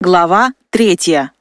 Глава третья.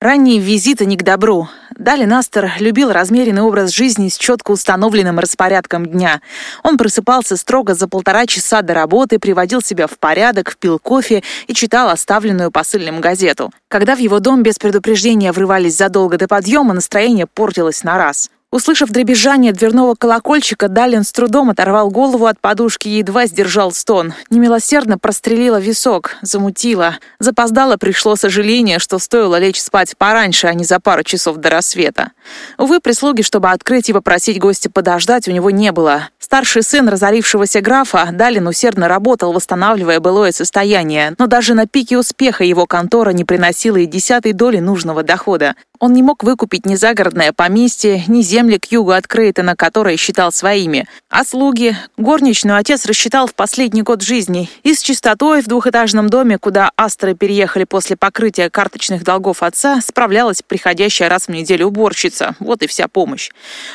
Ранние визиты не к добру. Дали Настер любил размеренный образ жизни с четко установленным распорядком дня. Он просыпался строго за полтора часа до работы, приводил себя в порядок, пил кофе и читал оставленную посыльным газету. Когда в его дом без предупреждения врывались задолго до подъема, настроение портилось на раз. Услышав дребезжание дверного колокольчика, Далин с трудом оторвал голову от подушки и едва сдержал стон. Немилосердно прострелила висок, замутила. Запоздало пришло сожаление, что стоило лечь спать пораньше, а не за пару часов до рассвета. Увы, прислуги, чтобы открыть и попросить гостя подождать, у него не было. Старший сын разорившегося графа, Далин усердно работал, восстанавливая былое состояние, но даже на пике успеха его контора не приносила и десятой доли нужного дохода. Он не мог выкупить ни загородное поместье, ни земли к югу от Крейтона, которые считал своими. А слуги? Горничную отец рассчитал в последний год жизни. И с чистотой в двухэтажном доме, куда астры переехали после покрытия карточных долгов отца, справлялась приходящая раз в неделю уборщица. Вот и вся помощь.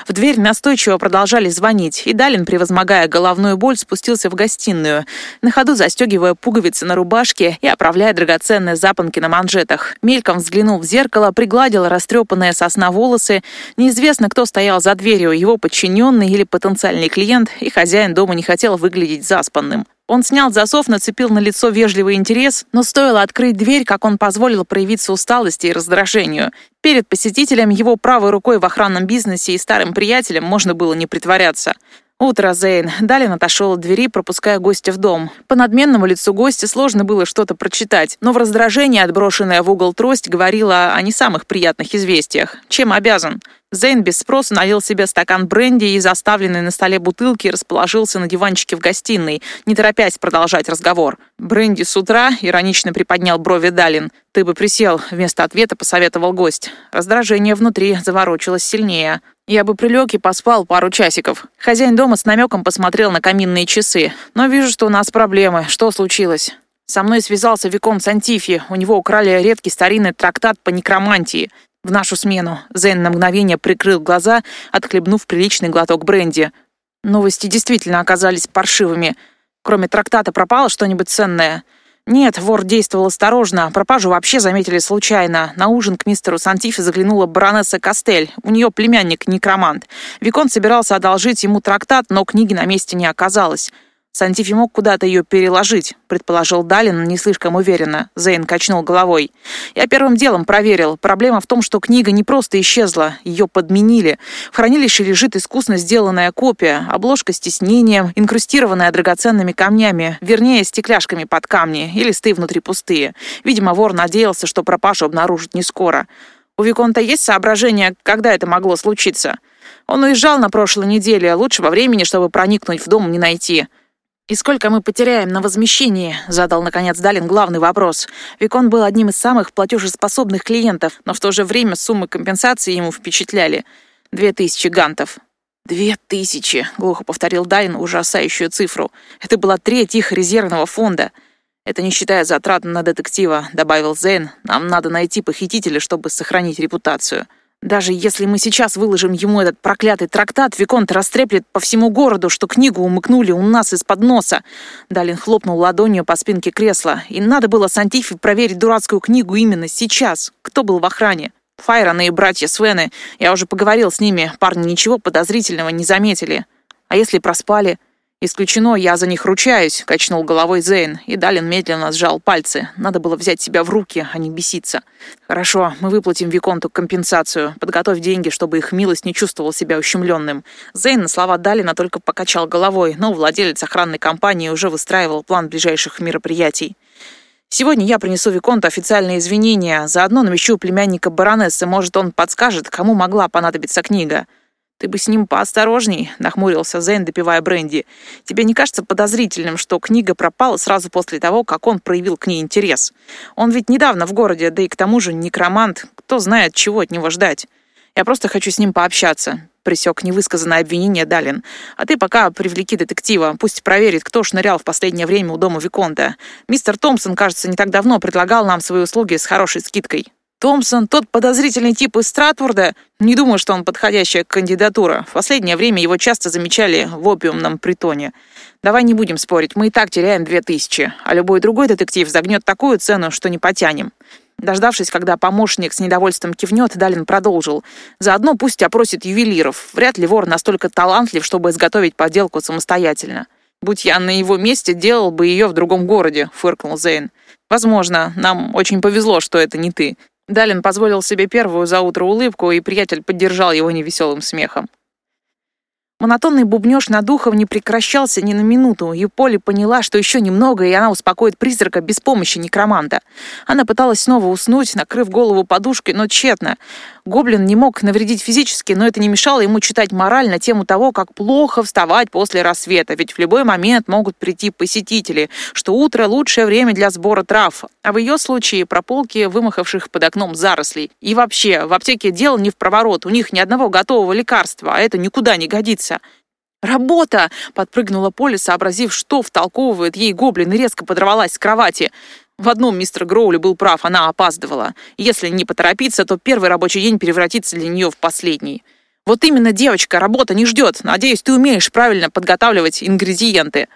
В дверь настойчиво продолжали звонить, и Далин, превозмогая головную боль, спустился в гостиную, на ходу застегивая пуговицы на рубашке и оправляя драгоценные запонки на манжетах. Мельком взглянул в зеркало, пригладил растрепанные сосна волосы. Неизвестно, кто стоял за дверью, его подчиненный или потенциальный клиент, и хозяин дома не хотел выглядеть заспанным. Он снял засов, нацепил на лицо вежливый интерес, но стоило открыть дверь, как он позволил проявиться усталости и раздражению. Перед посетителем его правой рукой в охранном бизнесе и старым приятелем можно было не притворяться. «Утро, Зейн». Далин отошел от двери, пропуская гостя в дом. По надменному лицу гостя сложно было что-то прочитать, но в раздражении отброшенная в угол трость говорила о не самых приятных известиях. Чем обязан? Зейн без спроса налил себе стакан бренди и заставленный на столе бутылки расположился на диванчике в гостиной, не торопясь продолжать разговор. «Бренди с утра?» — иронично приподнял брови Далин. «Ты бы присел», — вместо ответа посоветовал гость. Раздражение внутри заворочилось сильнее. Я бы прилег и поспал пару часиков. Хозяин дома с намеком посмотрел на каминные часы. Но вижу, что у нас проблемы. Что случилось? Со мной связался Викон Сантифи. У него украли редкий старинный трактат по некромантии. В нашу смену Зейн на мгновение прикрыл глаза, отхлебнув приличный глоток бренди. Новости действительно оказались паршивыми. Кроме трактата пропало что-нибудь ценное — нет, вор действовал осторожно. Пропажу вообще заметили случайно. На ужин к мистеру Сантифе заглянула баронесса Костель. У нее племянник некромант. Викон собирался одолжить ему трактат, но книги на месте не оказалось. Сантифи мог куда-то ее переложить, предположил Далин не слишком уверенно. Зейн качнул головой. Я первым делом проверил. Проблема в том, что книга не просто исчезла, ее подменили. В хранилище лежит искусно сделанная копия, обложка с тиснением, инкрустированная драгоценными камнями, вернее, стекляшками под камни, и листы внутри пустые. Видимо, вор надеялся, что пропажу обнаружит не скоро. У Виконта есть соображение, когда это могло случиться? Он уезжал на прошлой неделе, лучшего времени, чтобы проникнуть в дом, не найти. «И сколько мы потеряем на возмещении?» — задал, наконец, Далин главный вопрос. Викон был одним из самых платежеспособных клиентов, но в то же время суммы компенсации ему впечатляли. Две тысячи гантов. «Две тысячи!» — глухо повторил Далин ужасающую цифру. «Это была треть их резервного фонда». «Это не считая затрат на детектива», — добавил Зейн. «Нам надо найти похитителя, чтобы сохранить репутацию». Даже если мы сейчас выложим ему этот проклятый трактат, Виконт растреплет по всему городу, что книгу умыкнули у нас из-под носа. Далин хлопнул ладонью по спинке кресла. И надо было Сантифи проверить дурацкую книгу именно сейчас. Кто был в охране? Файрон и братья Свены. Я уже поговорил с ними. Парни ничего подозрительного не заметили. А если проспали? «Исключено, я за них ручаюсь», — качнул головой Зейн, и Далин медленно сжал пальцы. Надо было взять себя в руки, а не беситься. «Хорошо, мы выплатим Виконту компенсацию. Подготовь деньги, чтобы их милость не чувствовал себя ущемленным». Зейн на слова Далина только покачал головой, но владелец охранной компании уже выстраивал план ближайших мероприятий. Сегодня я принесу Виконту официальные извинения. Заодно намещу племянника баронессы. Может, он подскажет, кому могла понадобиться книга. «Ты бы с ним поосторожней», — нахмурился Зейн, допивая бренди. «Тебе не кажется подозрительным, что книга пропала сразу после того, как он проявил к ней интерес? Он ведь недавно в городе, да и к тому же некромант. Кто знает, чего от него ждать? Я просто хочу с ним пообщаться», — присек невысказанное обвинение Далин. «А ты пока привлеки детектива, пусть проверит, кто шнырял в последнее время у дома Виконта. Мистер Томпсон, кажется, не так давно предлагал нам свои услуги с хорошей скидкой». Томпсон, тот подозрительный тип из Стратворда, не думаю, что он подходящая кандидатура. В последнее время его часто замечали в опиумном притоне. Давай не будем спорить, мы и так теряем две тысячи, а любой другой детектив загнет такую цену, что не потянем. Дождавшись, когда помощник с недовольством кивнет, Далин продолжил. «Заодно пусть опросит ювелиров. Вряд ли вор настолько талантлив, чтобы изготовить подделку самостоятельно. Будь я на его месте, делал бы ее в другом городе», — фыркнул Зейн. «Возможно, нам очень повезло, что это не ты. Далин позволил себе первую за утро улыбку, и приятель поддержал его невеселым смехом. Монотонный бубнёж над ухом не прекращался ни на минуту, и Поли поняла, что еще немного, и она успокоит призрака без помощи некроманта. Она пыталась снова уснуть, накрыв голову подушкой, но тщетно. Гоблин не мог навредить физически, но это не мешало ему читать мораль на тему того, как плохо вставать после рассвета, ведь в любой момент могут прийти посетители, что утро — лучшее время для сбора трав, а в ее случае прополки вымахавших под окном зарослей. И вообще, в аптеке дело не в проворот, у них ни одного готового лекарства, а это никуда не годится. «Работа!» — подпрыгнула Поля, сообразив, что втолковывает ей гоблин, и резко подорвалась с кровати. В одном мистер Гроули был прав, она опаздывала. Если не поторопиться, то первый рабочий день превратится для нее в последний. Вот именно, девочка, работа не ждет. Надеюсь, ты умеешь правильно подготавливать ингредиенты.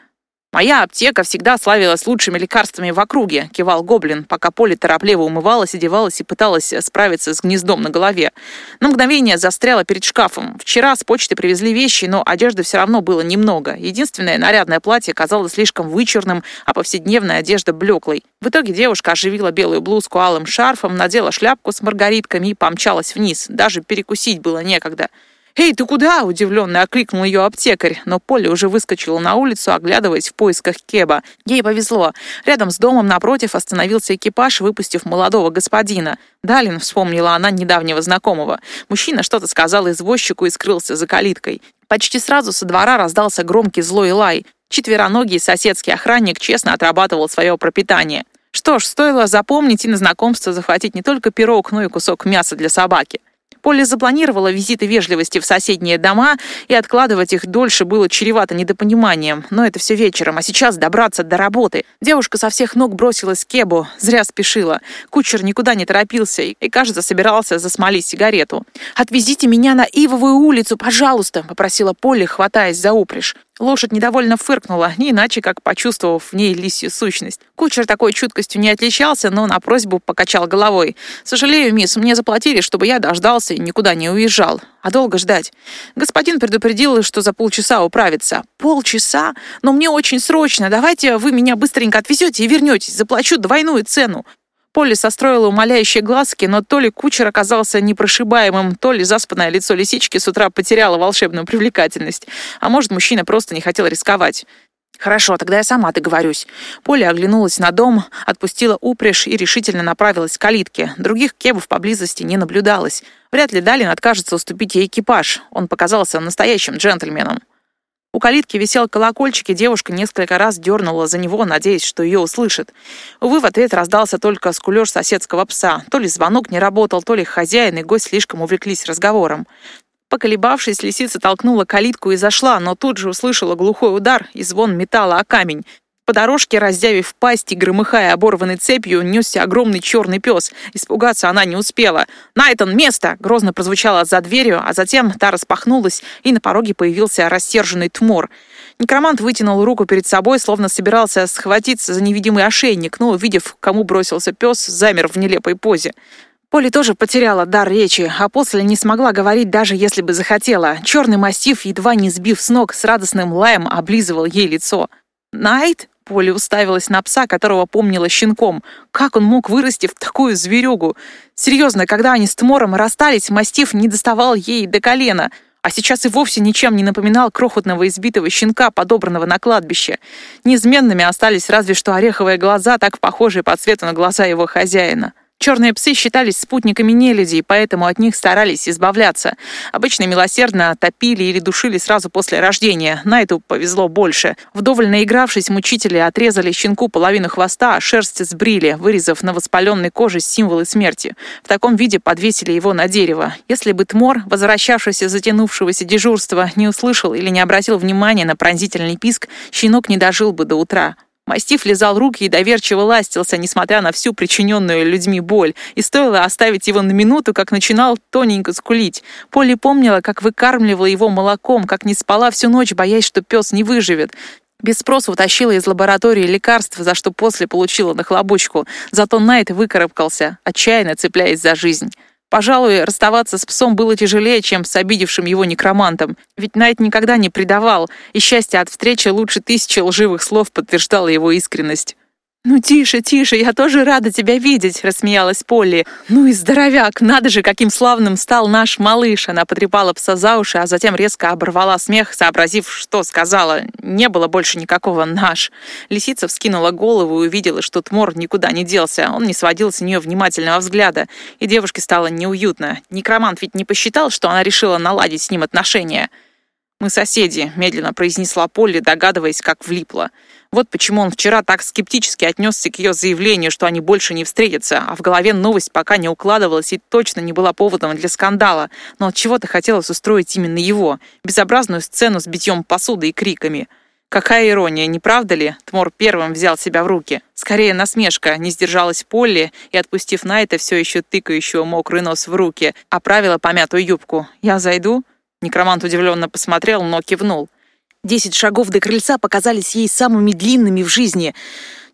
«Моя аптека всегда славилась лучшими лекарствами в округе», — кивал Гоблин, пока Поле торопливо умывалась, одевалась и пыталась справиться с гнездом на голове. На мгновение застряла перед шкафом. Вчера с почты привезли вещи, но одежды все равно было немного. Единственное нарядное платье казалось слишком вычурным, а повседневная одежда блеклой. В итоге девушка оживила белую блузку алым шарфом, надела шляпку с маргаритками и помчалась вниз. Даже перекусить было некогда. «Эй, ты куда?» — удивленно окликнул ее аптекарь, но Полли уже выскочила на улицу, оглядываясь в поисках Кеба. Ей повезло. Рядом с домом напротив остановился экипаж, выпустив молодого господина. Далин вспомнила она недавнего знакомого. Мужчина что-то сказал извозчику и скрылся за калиткой. Почти сразу со двора раздался громкий злой лай. Четвероногий соседский охранник честно отрабатывал свое пропитание. Что ж, стоило запомнить и на знакомство захватить не только пирог, но и кусок мяса для собаки. Полли запланировала визиты вежливости в соседние дома, и откладывать их дольше было чревато недопониманием. Но это все вечером, а сейчас добраться до работы. Девушка со всех ног бросилась к Кебу, зря спешила. Кучер никуда не торопился и, кажется, собирался засмолить сигарету. «Отвезите меня на Ивовую улицу, пожалуйста», — попросила Полли, хватаясь за упряжь. Лошадь недовольно фыркнула, не иначе как почувствовав в ней лисью сущность. Кучер такой чуткостью не отличался, но на просьбу покачал головой. «Сожалею, мисс, мне заплатили, чтобы я дождался и никуда не уезжал. А долго ждать? Господин предупредил, что за полчаса управится. Полчаса? Но мне очень срочно. Давайте вы меня быстренько отвезете и вернетесь. Заплачу двойную цену. Полли состроила умоляющие глазки, но то ли кучер оказался непрошибаемым, то ли заспанное лицо лисички с утра потеряло волшебную привлекательность. А может, мужчина просто не хотел рисковать. «Хорошо, тогда я сама договорюсь». Поля оглянулась на дом, отпустила упряжь и решительно направилась к калитке. Других кебов поблизости не наблюдалось. Вряд ли Далин откажется уступить ей экипаж. Он показался настоящим джентльменом. У калитки висел колокольчик, и девушка несколько раз дернула за него, надеясь, что ее услышит. Увы, в ответ раздался только скулеж соседского пса. То ли звонок не работал, то ли хозяин и гость слишком увлеклись разговором. Поколебавшись, лисица толкнула калитку и зашла, но тут же услышала глухой удар и звон металла о камень. По дорожке, раздявив пасть и громыхая оборванной цепью, несся огромный черный пес. Испугаться она не успела. «Найтон, место!» — грозно прозвучало за дверью, а затем та распахнулась, и на пороге появился рассерженный тмор. Некромант вытянул руку перед собой, словно собирался схватиться за невидимый ошейник, но, увидев, кому бросился пес, замер в нелепой позе. Поли тоже потеряла дар речи, а после не смогла говорить, даже если бы захотела. Черный мастиф, едва не сбив с ног, с радостным лаем облизывал ей лицо. «Найт?» Поля уставилась на пса, которого помнила щенком. Как он мог вырасти в такую зверюгу? Серьезно, когда они с Тмором расстались, мастиф не доставал ей до колена, а сейчас и вовсе ничем не напоминал крохотного избитого щенка, подобранного на кладбище. Неизменными остались разве что ореховые глаза, так похожие по цвету на глаза его хозяина. Черные псы считались спутниками нелюдей, поэтому от них старались избавляться. Обычно милосердно топили или душили сразу после рождения. На эту повезло больше. Вдоволь наигравшись, мучители отрезали щенку половину хвоста, а шерсть сбрили, вырезав на воспаленной коже символы смерти. В таком виде подвесили его на дерево. Если бы Тмор, возвращавшийся затянувшегося дежурства, не услышал или не обратил внимания на пронзительный писк, щенок не дожил бы до утра. Мастиф лизал руки и доверчиво ластился, несмотря на всю причиненную людьми боль, и стоило оставить его на минуту, как начинал тоненько скулить. Полли помнила, как выкармливала его молоком, как не спала всю ночь, боясь, что пес не выживет. Без спроса утащила из лаборатории лекарства, за что после получила нахлобучку. Зато Найт выкарабкался, отчаянно цепляясь за жизнь. Пожалуй, расставаться с псом было тяжелее, чем с обидевшим его некромантом. Ведь Найт никогда не предавал, и счастье от встречи лучше тысячи лживых слов подтверждало его искренность. «Ну тише, тише, я тоже рада тебя видеть», — рассмеялась Полли. «Ну и здоровяк, надо же, каким славным стал наш малыш!» Она потрепала пса за уши, а затем резко оборвала смех, сообразив, что сказала. Не было больше никакого «наш». Лисица вскинула голову и увидела, что Тмор никуда не делся. Он не сводил с нее внимательного взгляда, и девушке стало неуютно. Некромант ведь не посчитал, что она решила наладить с ним отношения. «Мы соседи», — медленно произнесла Полли, догадываясь, как влипла. Вот почему он вчера так скептически отнесся к ее заявлению, что они больше не встретятся, а в голове новость пока не укладывалась и точно не была поводом для скандала. Но от чего-то хотелось устроить именно его, безобразную сцену с битьем посуды и криками. Какая ирония, не правда ли? Тмор первым взял себя в руки. Скорее насмешка, не сдержалась Полли и, отпустив Найта, все еще тыкающего мокрый нос в руки, оправила помятую юбку. «Я зайду?» Некромант удивленно посмотрел, но кивнул. Десять шагов до крыльца показались ей самыми длинными в жизни.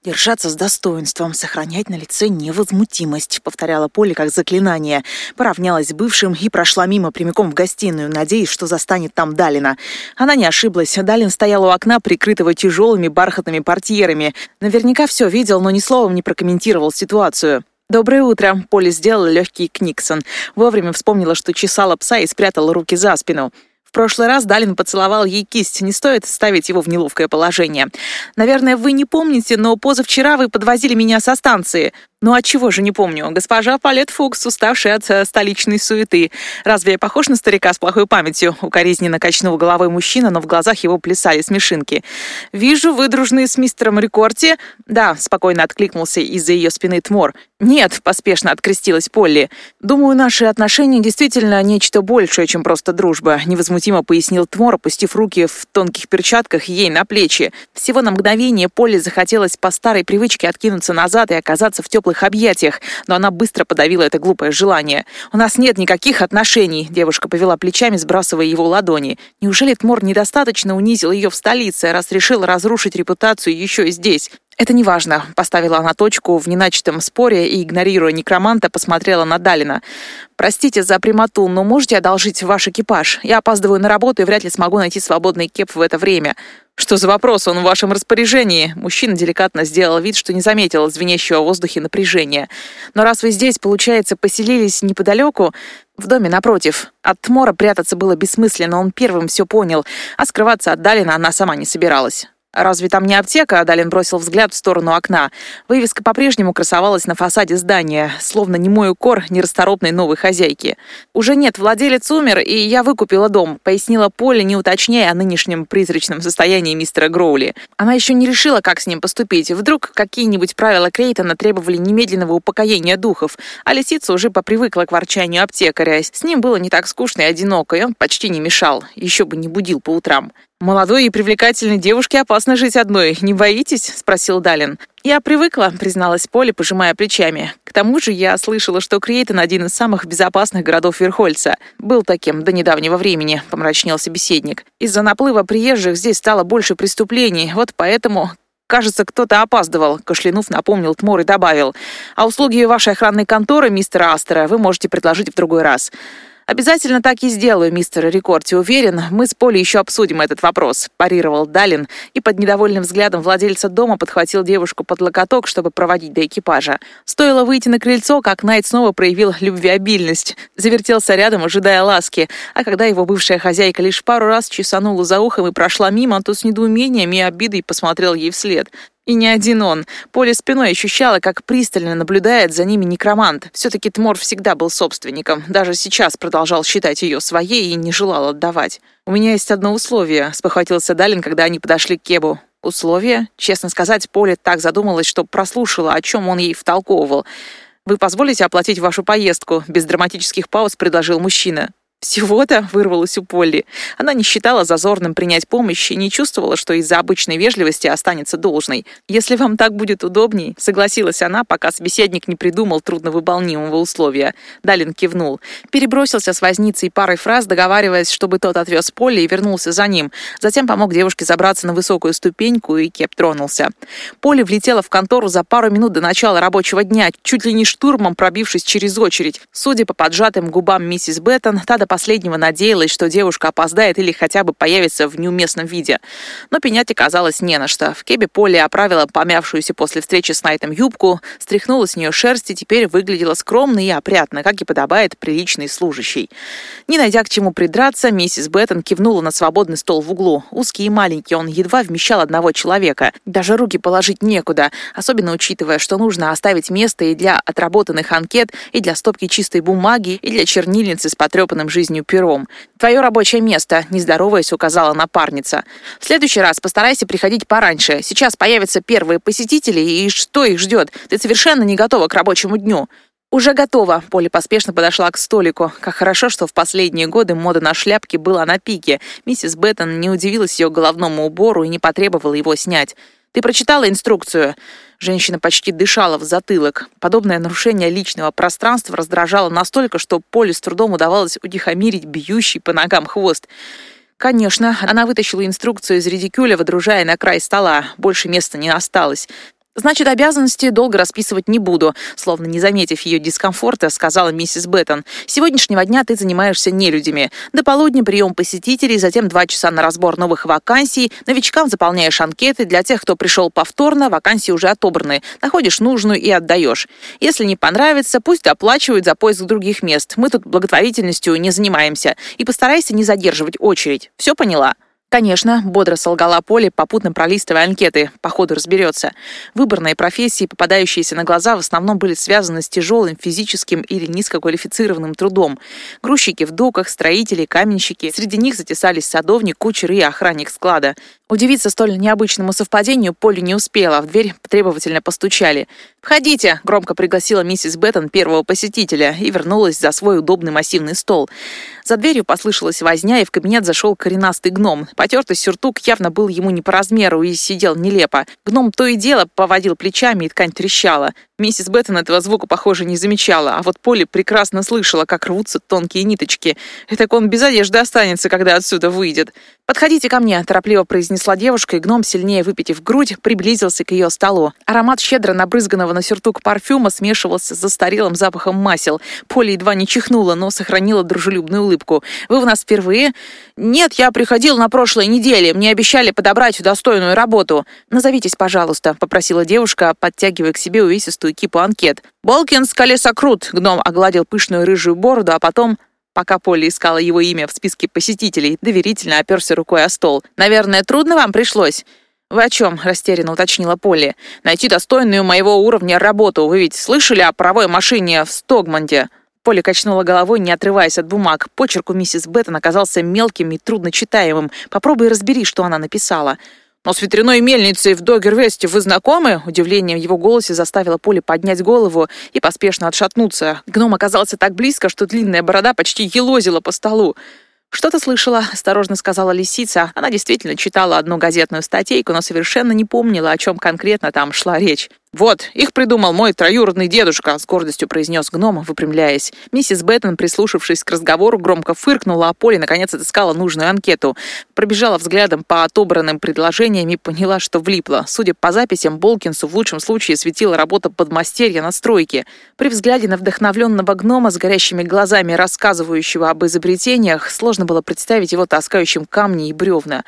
«Держаться с достоинством, сохранять на лице невозмутимость», — повторяла Поле как заклинание. Поравнялась с бывшим и прошла мимо прямиком в гостиную, надеясь, что застанет там Далина. Она не ошиблась. Далин стоял у окна, прикрытого тяжелыми бархатными портьерами. Наверняка все видел, но ни словом не прокомментировал ситуацию. «Доброе утро!» — Поле сделала легкий книксон. Вовремя вспомнила, что чесала пса и спрятала руки за спину. В прошлый раз Далин поцеловал ей кисть, не стоит ставить его в неловкое положение. Наверное, вы не помните, но позавчера вы подвозили меня со станции. Ну а чего же не помню? Госпожа Палет Фукс, уставшая от э, столичной суеты. Разве я похож на старика с плохой памятью? Укоризненно качнул головой мужчина, но в глазах его плясали смешинки. Вижу, вы дружны с мистером Рикорти. Да, спокойно откликнулся из-за ее спины Тмор. Нет, поспешно открестилась Полли. Думаю, наши отношения действительно нечто большее, чем просто дружба, невозмутимо пояснил Тмор, опустив руки в тонких перчатках ей на плечи. Всего на мгновение Полли захотелось по старой привычке откинуться назад и оказаться в теплых объятиях, но она быстро подавила это глупое желание. «У нас нет никаких отношений», — девушка повела плечами, сбрасывая его ладони. «Неужели Тмор недостаточно унизил ее в столице, раз решил разрушить репутацию еще и здесь?» «Это неважно», — поставила она точку в неначатом споре и, игнорируя некроманта, посмотрела на Далина. «Простите за прямоту, но можете одолжить ваш экипаж? Я опаздываю на работу и вряд ли смогу найти свободный кеп в это время». «Что за вопрос? Он в вашем распоряжении?» Мужчина деликатно сделал вид, что не заметил звенящего в воздухе напряжения. «Но раз вы здесь, получается, поселились неподалеку, в доме напротив. От Тмора прятаться было бессмысленно, он первым все понял, а скрываться от Далина она сама не собиралась. «Разве там не аптека?» Далин бросил взгляд в сторону окна. Вывеска по-прежнему красовалась на фасаде здания, словно немой укор нерасторопной новой хозяйки. «Уже нет, владелец умер, и я выкупила дом», пояснила Поля, не уточняя о нынешнем призрачном состоянии мистера Гроули. Она еще не решила, как с ним поступить. Вдруг какие-нибудь правила Крейтона требовали немедленного упокоения духов, а лисица уже попривыкла к ворчанию аптекаря. С ним было не так скучно и одиноко, и он почти не мешал, еще бы не будил по утрам. «Молодой и привлекательной девушке опасно жить одной, не боитесь?» — спросил Далин. «Я привыкла», — призналась Поле, пожимая плечами. «К тому же я слышала, что Крейтон — один из самых безопасных городов Верхольца. Был таким до недавнего времени», — помрачнел собеседник. «Из-за наплыва приезжих здесь стало больше преступлений, вот поэтому «Кажется, кто-то опаздывал», — кашлянув напомнил Тмор и добавил. «А услуги вашей охранной конторы, мистера Астера, вы можете предложить в другой раз. «Обязательно так и сделаю, мистер Рекорти. Уверен, мы с Полей еще обсудим этот вопрос», – парировал Далин и под недовольным взглядом владельца дома подхватил девушку под локоток, чтобы проводить до экипажа. Стоило выйти на крыльцо, как Найт снова проявил любвеобильность. Завертелся рядом, ожидая ласки, а когда его бывшая хозяйка лишь пару раз чесанула за ухом и прошла мимо, то с недоумением и обидой посмотрел ей вслед. И не один он. Поле спиной ощущала, как пристально наблюдает за ними некромант. Все-таки Тмор всегда был собственником. Даже сейчас продолжал считать ее своей и не желал отдавать. «У меня есть одно условие», — спохватился Далин, когда они подошли к Кебу. «Условие?» Честно сказать, Поле так задумалась, что прослушала, о чем он ей втолковывал. «Вы позволите оплатить вашу поездку?» Без драматических пауз предложил мужчина. «Всего-то?» — вырвалось у Полли. Она не считала зазорным принять помощь и не чувствовала, что из-за обычной вежливости останется должной. «Если вам так будет удобней», — согласилась она, пока собеседник не придумал трудновыполнимого условия. Далин кивнул. Перебросился с возницей парой фраз, договариваясь, чтобы тот отвез Полли и вернулся за ним. Затем помог девушке забраться на высокую ступеньку, и Кеп тронулся. Полли влетела в контору за пару минут до начала рабочего дня, чуть ли не штурмом пробившись через очередь. Судя по поджатым губам миссис Беттон, та последнего надеялась, что девушка опоздает или хотя бы появится в неуместном виде. Но пенять оказалось не на что. В кебе Полли оправила помявшуюся после встречи с Найтом юбку, стряхнула с нее шерсть и теперь выглядела скромно и опрятно, как и подобает приличной служащей. Не найдя к чему придраться, миссис Беттон кивнула на свободный стол в углу. Узкий и маленький, он едва вмещал одного человека. Даже руки положить некуда, особенно учитывая, что нужно оставить место и для отработанных анкет, и для стопки чистой бумаги, и для чернильницы с потрепанным жизнью пером. «Твое рабочее место», — нездороваясь, указала напарница. «В следующий раз постарайся приходить пораньше. Сейчас появятся первые посетители, и что их ждет? Ты совершенно не готова к рабочему дню». «Уже готова!» — Поля поспешно подошла к столику. Как хорошо, что в последние годы мода на шляпки была на пике. Миссис Беттон не удивилась ее головному убору и не потребовала его снять. «Ты прочитала инструкцию?» Женщина почти дышала в затылок. Подобное нарушение личного пространства раздражало настолько, что Поле с трудом удавалось утихомирить бьющий по ногам хвост. Конечно, она вытащила инструкцию из редикюля, выдружая на край стола. Больше места не осталось. «Значит, обязанности долго расписывать не буду», словно не заметив ее дискомфорта, сказала миссис Беттон. «С сегодняшнего дня ты занимаешься нелюдями. До полудня прием посетителей, затем два часа на разбор новых вакансий. Новичкам заполняешь анкеты. Для тех, кто пришел повторно, вакансии уже отобраны. Находишь нужную и отдаешь. Если не понравится, пусть оплачивают за поиск других мест. Мы тут благотворительностью не занимаемся. И постарайся не задерживать очередь. Все поняла?» Конечно, бодро солгала Поле, попутно пролистывая анкеты. По ходу разберется. Выборные профессии, попадающиеся на глаза, в основном были связаны с тяжелым физическим или низкоквалифицированным трудом. Грузчики в доках, строители, каменщики. Среди них затесались садовник, кучер и охранник склада. Удивиться столь необычному совпадению Поле не успела. В дверь требовательно постучали. «Входите!» — громко пригласила миссис Беттон первого посетителя и вернулась за свой удобный массивный стол. За дверью послышалась возня, и в кабинет зашел коренастый гном. Потертый сюртук явно был ему не по размеру и сидел нелепо. Гном то и дело поводил плечами, и ткань трещала. Миссис Беттон этого звука, похоже, не замечала, а вот Полли прекрасно слышала, как рвутся тонкие ниточки. И так он без одежды останется, когда отсюда выйдет. «Подходите ко мне», — торопливо произнесла девушка, и гном, сильнее выпитив грудь, приблизился к ее столу. Аромат щедро набрызганного на сюртук парфюма смешивался с застарелым запахом масел. Полли едва не чихнула, но сохранила дружелюбную улыбку. «Вы у нас впервые?» «Нет, я приходил на прошлой неделе. Мне обещали подобрать достойную работу». «Назовитесь, пожалуйста», — попросила девушка, подтягивая к себе увесистую толстую кипу анкет. «Болкинс колесокрут!» — гном огладил пышную рыжую бороду, а потом Пока Полли искала его имя в списке посетителей, доверительно оперся рукой о стол. «Наверное, трудно вам пришлось?» «Вы о чем?» — растерянно уточнила Полли. «Найти достойную моего уровня работу. Вы ведь слышали о паровой машине в Стогманде?» Полли качнула головой, не отрываясь от бумаг. Почерк у миссис Беттон оказался мелким и трудночитаемым. Попробуй разбери, что она написала. «Но с ветряной мельницей в Догервесте вы знакомы?» Удивление в его голосе заставило Поле поднять голову и поспешно отшатнуться. Гном оказался так близко, что длинная борода почти елозила по столу. «Что-то слышала», — осторожно сказала лисица. Она действительно читала одну газетную статейку, но совершенно не помнила, о чем конкретно там шла речь. «Вот, их придумал мой троюродный дедушка», — с гордостью произнес гном, выпрямляясь. Миссис Беттон, прислушавшись к разговору, громко фыркнула, а Поле наконец отыскала нужную анкету. Пробежала взглядом по отобранным предложениям и поняла, что влипла. Судя по записям, Болкинсу в лучшем случае светила работа подмастерья на стройке. При взгляде на вдохновленного гнома с горящими глазами, рассказывающего об изобретениях, сложно было представить его таскающим камни и бревна.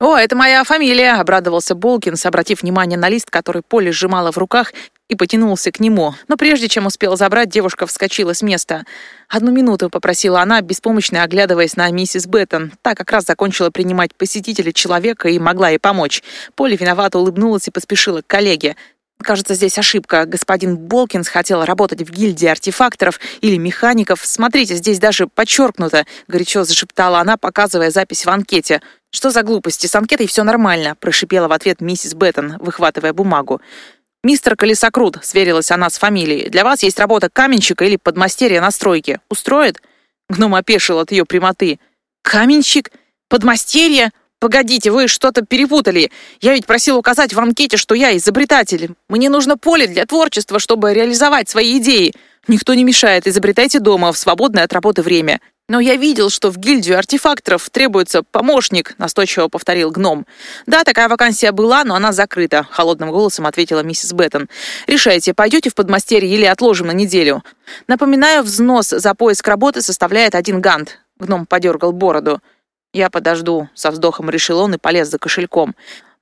«О, это моя фамилия!» — обрадовался Болкинс, обратив внимание на лист, который Поле сжимала в руках, и потянулся к нему. Но прежде чем успел забрать, девушка вскочила с места. «Одну минуту», — попросила она, беспомощно оглядываясь на миссис Беттон. Та как раз закончила принимать посетителя человека и могла ей помочь. Поле виновато улыбнулась и поспешила к коллеге. Кажется, здесь ошибка. Господин Болкинс хотел работать в гильдии артефакторов или механиков. Смотрите, здесь даже подчеркнуто, горячо зашептала она, показывая запись в анкете. Что за глупости? С анкетой все нормально, прошипела в ответ миссис Беттон, выхватывая бумагу. «Мистер Колесокрут», — сверилась она с фамилией, — «для вас есть работа каменщика или подмастерья на стройке. Устроит?» Гном опешил от ее прямоты. «Каменщик? Подмастерье? Погодите, вы что-то перепутали. Я ведь просил указать в анкете, что я изобретатель. Мне нужно поле для творчества, чтобы реализовать свои идеи. Никто не мешает, изобретайте дома в свободное от работы время. «Но я видел, что в гильдию артефакторов требуется помощник», — настойчиво повторил гном. «Да, такая вакансия была, но она закрыта», — холодным голосом ответила миссис Беттон. «Решайте, пойдете в подмастерье или отложим на неделю. Напоминаю, взнос за поиск работы составляет один гант». Гном подергал бороду. «Я подожду», — со вздохом решил он и полез за кошельком.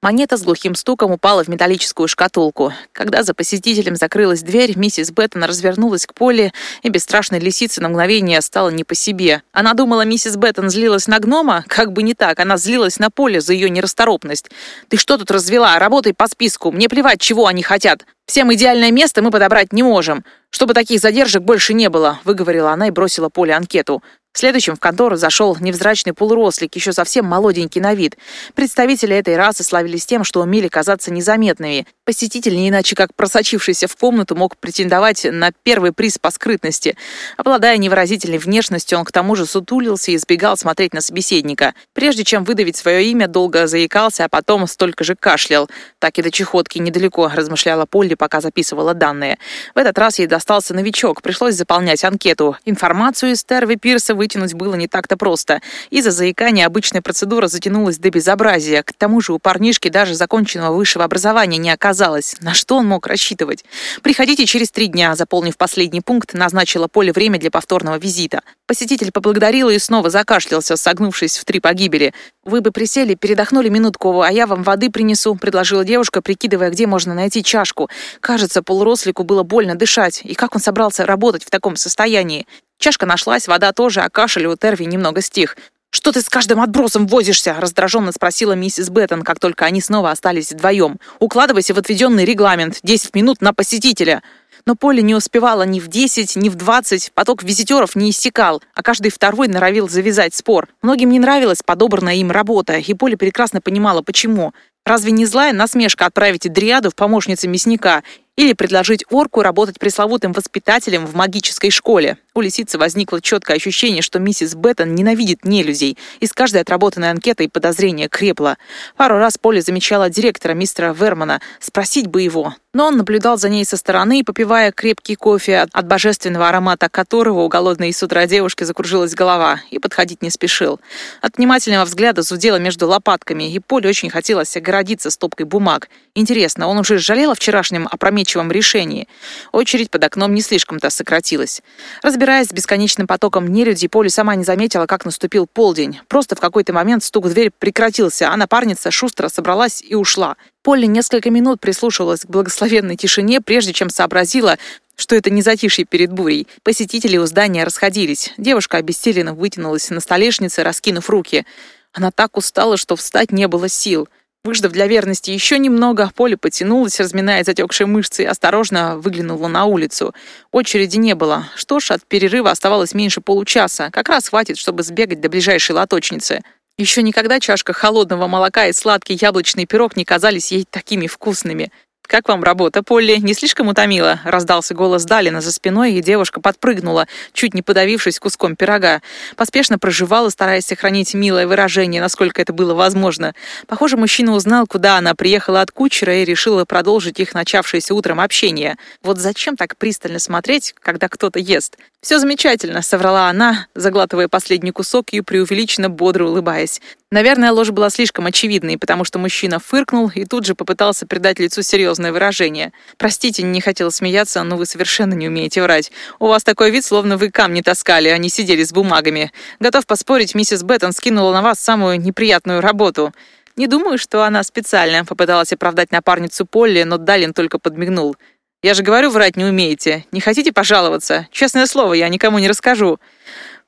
Монета с глухим стуком упала в металлическую шкатулку. Когда за посетителем закрылась дверь, миссис Беттон развернулась к Поле, и бесстрашной лисице на мгновение стало не по себе. Она думала, миссис Беттон злилась на гнома? Как бы не так, она злилась на Поле за ее нерасторопность. «Ты что тут развела? Работай по списку. Мне плевать, чего они хотят. Всем идеальное место мы подобрать не можем. Чтобы таких задержек больше не было», — выговорила она и бросила Поле анкету. Следующим в контору зашел невзрачный полурослик, еще совсем молоденький на вид. Представители этой расы славились тем, что умели казаться незаметными. Посетитель, не иначе как просочившийся в комнату, мог претендовать на первый приз по скрытности. Обладая невыразительной внешностью, он к тому же сутулился и избегал смотреть на собеседника. Прежде чем выдавить свое имя, долго заикался, а потом столько же кашлял. Так и до чехотки недалеко, размышляла Полли, пока записывала данные. В этот раз ей достался новичок. Пришлось заполнять анкету. Информацию из Пирса вы вытянуть было не так-то просто. Из-за заикания обычная процедура затянулась до безобразия. К тому же у парнишки даже законченного высшего образования не оказалось. На что он мог рассчитывать? «Приходите через три дня», заполнив последний пункт, назначила Поле время для повторного визита. Посетитель поблагодарил и снова закашлялся, согнувшись в три погибели. «Вы бы присели, передохнули минутку, а я вам воды принесу», предложила девушка, прикидывая, где можно найти чашку. Кажется, полурослику было больно дышать. И как он собрался работать в таком состоянии? Чашка нашлась, вода тоже, а кашель у Терви немного стих. «Что ты с каждым отбросом возишься?» — раздраженно спросила миссис Беттон, как только они снова остались вдвоем. «Укладывайся в отведенный регламент. 10 минут на посетителя». Но Поле не успевала ни в 10, ни в 20, поток визитеров не иссякал, а каждый второй норовил завязать спор. Многим не нравилась подобранная им работа, и Поле прекрасно понимала, почему. Разве не злая насмешка отправить Дриаду в помощницы мясника или предложить орку работать пресловутым воспитателем в магической школе. У лисицы возникло четкое ощущение, что миссис Беттон ненавидит нелюдей, и с каждой отработанной анкетой подозрение крепло. Пару раз Поле замечала директора мистера Вермана, спросить бы его. Но он наблюдал за ней со стороны, попивая крепкий кофе, от божественного аромата которого у голодной с утра девушки закружилась голова, и подходить не спешил. От внимательного взгляда зудела между лопатками, и Поле очень хотелось огородиться стопкой бумаг. Интересно, он уже жалел о вчерашнем опрометчивом решении? Очередь под окном не слишком-то сократилась. Разбираясь с бесконечным потоком нелюдей, Поля сама не заметила, как наступил полдень. Просто в какой-то момент стук в дверь прекратился, а напарница шустро собралась и ушла. Полли несколько минут прислушивалась к благословенной тишине, прежде чем сообразила, что это не затишье перед бурей. Посетители у здания расходились. Девушка обессиленно вытянулась на столешнице, раскинув руки. Она так устала, что встать не было сил. Выждав для верности еще немного, Поле потянулась, разминая затекшие мышцы, и осторожно выглянула на улицу. Очереди не было. Что ж, от перерыва оставалось меньше получаса. Как раз хватит, чтобы сбегать до ближайшей лоточницы. Еще никогда чашка холодного молока и сладкий яблочный пирог не казались ей такими вкусными. «Как вам работа, Полли? Не слишком утомила?» — раздался голос Далина за спиной, и девушка подпрыгнула, чуть не подавившись куском пирога. Поспешно проживала, стараясь сохранить милое выражение, насколько это было возможно. Похоже, мужчина узнал, куда она приехала от кучера и решила продолжить их начавшееся утром общение. Вот зачем так пристально смотреть, когда кто-то ест? «Все замечательно», — соврала она, заглатывая последний кусок и преувеличенно бодро улыбаясь. Наверное, ложь была слишком очевидной, потому что мужчина фыркнул и тут же попытался придать лицу серьезное выражение. «Простите, не хотела смеяться, но вы совершенно не умеете врать. У вас такой вид, словно вы камни таскали, а не сидели с бумагами. Готов поспорить, миссис Беттон скинула на вас самую неприятную работу». Не думаю, что она специально попыталась оправдать напарницу Полли, но Далин только подмигнул. Я же говорю, врать не умеете. Не хотите пожаловаться? Честное слово, я никому не расскажу.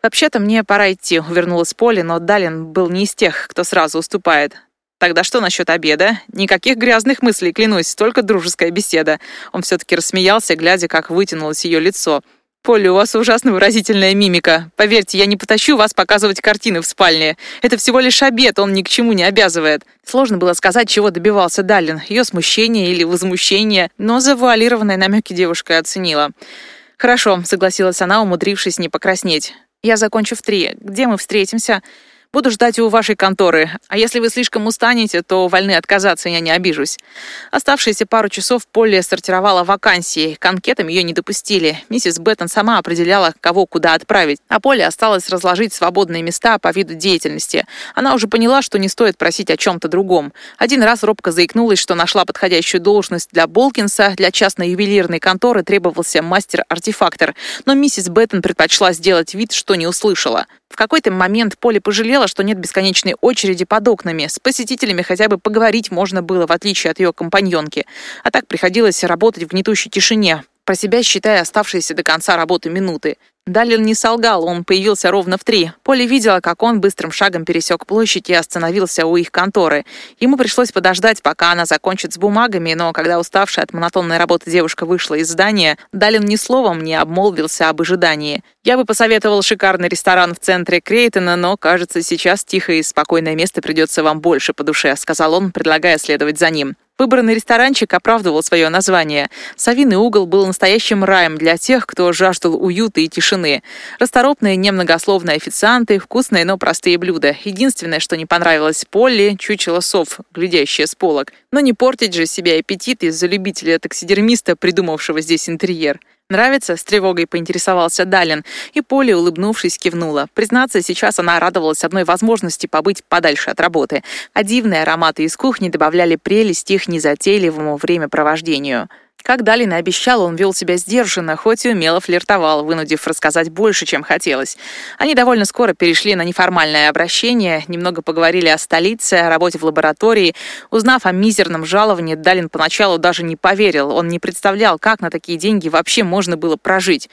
Вообще-то мне пора идти, увернулась Поли, но Далин был не из тех, кто сразу уступает. Тогда что насчет обеда? Никаких грязных мыслей, клянусь, только дружеская беседа. Он все-таки рассмеялся, глядя, как вытянулось ее лицо. Полли, у вас ужасно выразительная мимика. Поверьте, я не потащу вас показывать картины в спальне. Это всего лишь обед, он ни к чему не обязывает. Сложно было сказать, чего добивался Даллин, ее смущение или возмущение, но завуалированные намеки девушка оценила. «Хорошо», — согласилась она, умудрившись не покраснеть. Я закончу в три. Где мы встретимся?» Буду ждать у вашей конторы, а если вы слишком устанете, то вольны отказаться, я не обижусь. Оставшиеся пару часов Полли сортировала вакансии, к анкетам ее не допустили. Миссис Беттон сама определяла, кого куда отправить, а Полли осталось разложить свободные места по виду деятельности. Она уже поняла, что не стоит просить о чем-то другом. Один раз робко заикнулась, что нашла подходящую должность для Болкинса, для частной ювелирной конторы требовался мастер-артефактор, но миссис Беттон предпочла сделать вид, что не услышала. В какой-то момент Поле пожалела, что нет бесконечной очереди под окнами. С посетителями хотя бы поговорить можно было, в отличие от ее компаньонки. А так приходилось работать в гнетущей тишине, про себя считая оставшиеся до конца работы минуты. Далин не солгал, он появился ровно в три. Поле видела, как он быстрым шагом пересек площадь и остановился у их конторы. Ему пришлось подождать, пока она закончит с бумагами, но когда уставшая от монотонной работы девушка вышла из здания, Далин ни словом не обмолвился об ожидании. «Я бы посоветовал шикарный ресторан в центре Крейтона, но, кажется, сейчас тихое и спокойное место придется вам больше по душе», сказал он, предлагая следовать за ним. Выбранный ресторанчик оправдывал свое название. Совиный угол был настоящим раем для тех, кто жаждал уюта и тишины. Расторопные, немногословные официанты, вкусные, но простые блюда. Единственное, что не понравилось Полли, чучело сов, глядящее с полок. Но не портить же себе аппетит из-за любителя-таксидермиста, придумавшего здесь интерьер. «Нравится?» — с тревогой поинтересовался Далин, и Поля, улыбнувшись, кивнула. Признаться, сейчас она радовалась одной возможности побыть подальше от работы, а дивные ароматы из кухни добавляли прелесть их незатейливому времяпровождению. Как Далин и обещал, он вел себя сдержанно, хоть и умело флиртовал, вынудив рассказать больше, чем хотелось. Они довольно скоро перешли на неформальное обращение, немного поговорили о столице, о работе в лаборатории. Узнав о мизерном жаловании, Далин поначалу даже не поверил. Он не представлял, как на такие деньги вообще можно было прожить.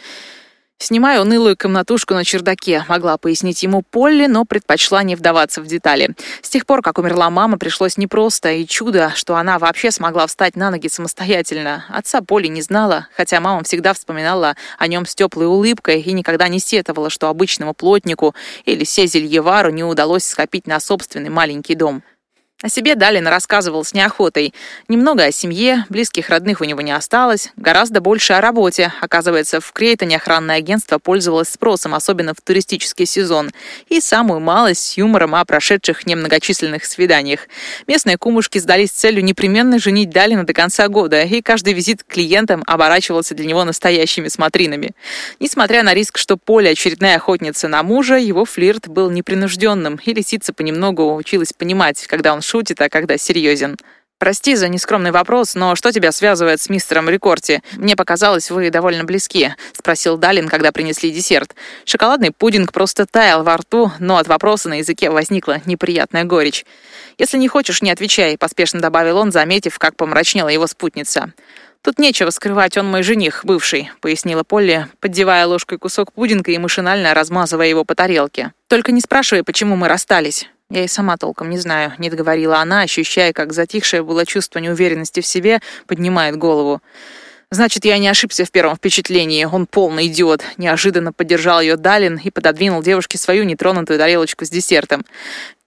Снимаю унылую комнатушку на чердаке, могла пояснить ему Полли, но предпочла не вдаваться в детали. С тех пор, как умерла мама, пришлось непросто, и чудо, что она вообще смогла встать на ноги самостоятельно. Отца Полли не знала, хотя мама всегда вспоминала о нем с теплой улыбкой и никогда не сетовала, что обычному плотнику или Сезельевару не удалось скопить на собственный маленький дом. О себе Далин рассказывал с неохотой. Немного о семье, близких родных у него не осталось, гораздо больше о работе. Оказывается, в Крейтоне охранное агентство пользовалось спросом, особенно в туристический сезон. И самую малость с юмором о прошедших немногочисленных свиданиях. Местные кумушки сдались целью непременно женить Далина до конца года, и каждый визит к клиентам оборачивался для него настоящими смотринами. Несмотря на риск, что Поля очередная охотница на мужа, его флирт был непринужденным, и лисица понемногу училась понимать, когда он шутит, а когда серьезен. «Прости за нескромный вопрос, но что тебя связывает с мистером Рикорти? Мне показалось, вы довольно близки», — спросил Далин, когда принесли десерт. Шоколадный пудинг просто таял во рту, но от вопроса на языке возникла неприятная горечь. «Если не хочешь, не отвечай», — поспешно добавил он, заметив, как помрачнела его спутница. «Тут нечего скрывать, он мой жених, бывший», — пояснила Полли, поддевая ложкой кусок пудинга и машинально размазывая его по тарелке. «Только не спрашивай, почему мы расстались. Я и сама толком не знаю, не договорила она, ощущая, как затихшее было чувство неуверенности в себе поднимает голову. Значит, я не ошибся в первом впечатлении. Он полный идиот. Неожиданно поддержал ее Далин и пододвинул девушке свою нетронутую тарелочку с десертом.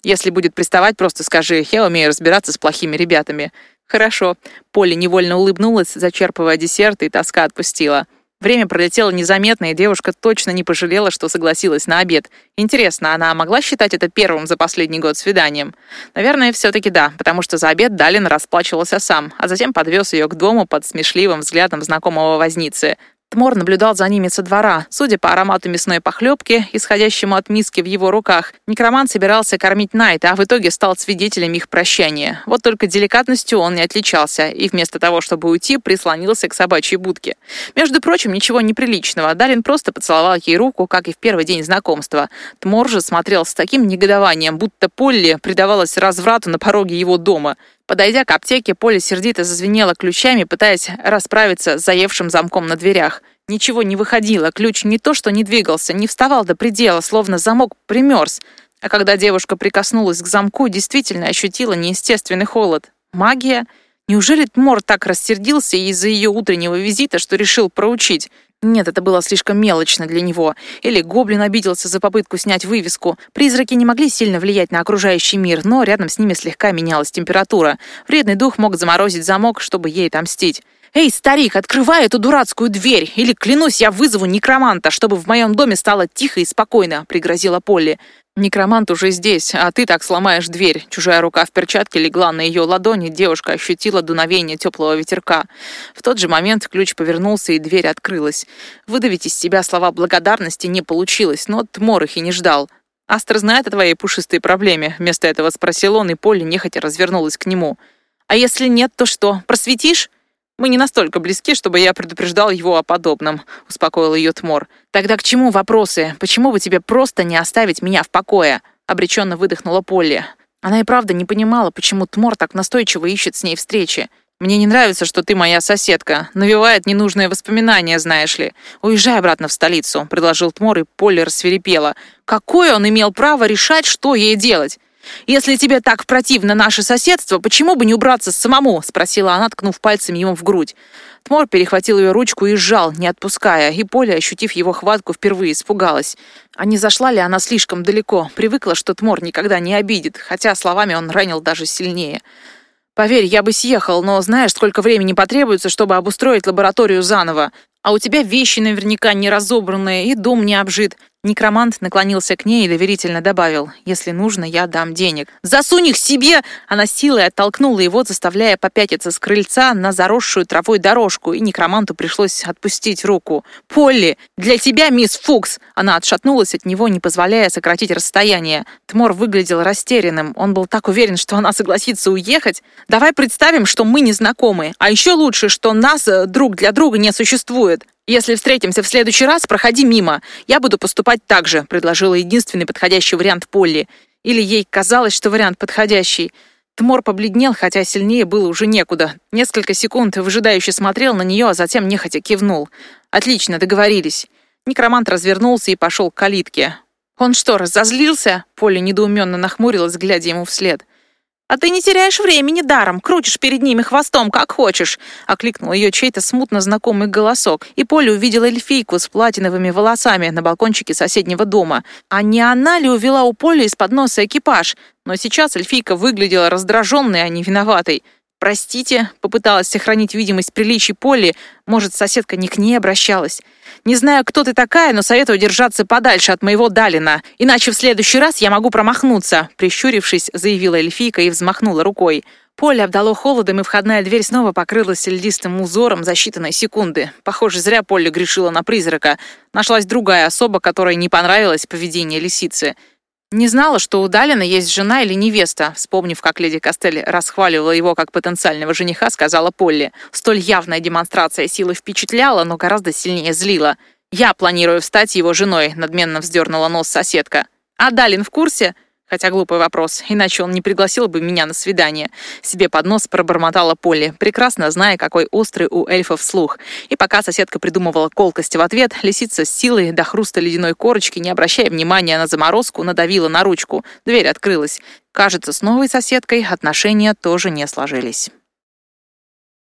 Если будет приставать, просто скажи, я умею разбираться с плохими ребятами. Хорошо. Поле невольно улыбнулась, зачерпывая десерт, и тоска отпустила. Время пролетело незаметно, и девушка точно не пожалела, что согласилась на обед. Интересно, она могла считать это первым за последний год свиданием? Наверное, все-таки да, потому что за обед Далин расплачивался сам, а затем подвез ее к дому под смешливым взглядом знакомого возницы. Тмор наблюдал за ними со двора. Судя по аромату мясной похлебки, исходящему от миски в его руках, некромант собирался кормить Найта, а в итоге стал свидетелем их прощания. Вот только деликатностью он не отличался, и вместо того, чтобы уйти, прислонился к собачьей будке. Между прочим, ничего неприличного. Далин просто поцеловал ей руку, как и в первый день знакомства. Тмор же смотрел с таким негодованием, будто Полли предавалась разврату на пороге его дома. Подойдя к аптеке, Поля сердито зазвенела ключами, пытаясь расправиться с заевшим замком на дверях. Ничего не выходило, ключ не то что не двигался, не вставал до предела, словно замок примерз. А когда девушка прикоснулась к замку, действительно ощутила неестественный холод. Магия? Неужели Тмор так рассердился из-за ее утреннего визита, что решил проучить? Нет, это было слишком мелочно для него. Или гоблин обиделся за попытку снять вывеску. Призраки не могли сильно влиять на окружающий мир, но рядом с ними слегка менялась температура. Вредный дух мог заморозить замок, чтобы ей отомстить. «Эй, старик, открывай эту дурацкую дверь, или, клянусь, я вызову некроманта, чтобы в моем доме стало тихо и спокойно», — пригрозила Полли. Некромант уже здесь, а ты так сломаешь дверь. Чужая рука в перчатке легла на ее ладони, девушка ощутила дуновение теплого ветерка. В тот же момент ключ повернулся, и дверь открылась. Выдавить из себя слова благодарности не получилось, но Тмор их и не ждал. «Астр знает о твоей пушистой проблеме?» Вместо этого спросил он, и Полли нехотя развернулась к нему. «А если нет, то что, просветишь?» «Мы не настолько близки, чтобы я предупреждал его о подобном», — успокоил ее Тмор. «Тогда к чему вопросы? Почему бы тебе просто не оставить меня в покое?» — обреченно выдохнула Полли. Она и правда не понимала, почему Тмор так настойчиво ищет с ней встречи. «Мне не нравится, что ты моя соседка. Навевает ненужные воспоминания, знаешь ли. Уезжай обратно в столицу», — предложил Тмор, и Полли рассверепела. «Какое он имел право решать, что ей делать? «Если тебе так противно наше соседство, почему бы не убраться самому?» — спросила она, ткнув пальцем ему в грудь. Тмор перехватил ее ручку и сжал, не отпуская, и Поля, ощутив его хватку, впервые испугалась. А не зашла ли она слишком далеко? Привыкла, что Тмор никогда не обидит, хотя словами он ранил даже сильнее. «Поверь, я бы съехал, но знаешь, сколько времени потребуется, чтобы обустроить лабораторию заново? А у тебя вещи наверняка не разобранные, и дом не обжит. Некромант наклонился к ней и доверительно добавил, «Если нужно, я дам денег». «Засунь их себе!» Она силой оттолкнула его, заставляя попятиться с крыльца на заросшую травой дорожку, и некроманту пришлось отпустить руку. «Полли, для тебя, мисс Фукс!» Она отшатнулась от него, не позволяя сократить расстояние. Тмор выглядел растерянным. Он был так уверен, что она согласится уехать. «Давай представим, что мы не знакомы. А еще лучше, что нас э, друг для друга не существует. «Если встретимся в следующий раз, проходи мимо. Я буду поступать так же», — предложила единственный подходящий вариант Полли. Или ей казалось, что вариант подходящий. Тмор побледнел, хотя сильнее было уже некуда. Несколько секунд выжидающе смотрел на нее, а затем нехотя кивнул. «Отлично, договорились». Некромант развернулся и пошел к калитке. «Он что, разозлился?» Полли недоуменно нахмурилась, глядя ему вслед. «А ты не теряешь времени даром, крутишь перед ними хвостом, как хочешь!» — окликнул ее чей-то смутно знакомый голосок, и Поля увидела эльфийку с платиновыми волосами на балкончике соседнего дома. А не она ли увела у Поли из-под носа экипаж? Но сейчас эльфийка выглядела раздраженной, а не виноватой. «Простите», — попыталась сохранить видимость приличий Полли, может, соседка не к ней обращалась. «Не знаю, кто ты такая, но советую держаться подальше от моего Далина, иначе в следующий раз я могу промахнуться», прищурившись, заявила эльфийка и взмахнула рукой. Поле обдало холодом, и входная дверь снова покрылась льдистым узором за считанные секунды. Похоже, зря Поле грешила на призрака. Нашлась другая особа, которой не понравилось поведение лисицы. Не знала, что у Далина есть жена или невеста. Вспомнив, как леди Костель расхваливала его как потенциального жениха, сказала Полли. Столь явная демонстрация силы впечатляла, но гораздо сильнее злила. «Я планирую стать его женой», — надменно вздернула нос соседка. «А Далин в курсе?» Хотя глупый вопрос, иначе он не пригласил бы меня на свидание. Себе под нос пробормотала Полли, прекрасно зная, какой острый у эльфов слух. И пока соседка придумывала колкости в ответ, лисица с силой до хруста ледяной корочки, не обращая внимания на заморозку, надавила на ручку. Дверь открылась. Кажется, с новой соседкой отношения тоже не сложились.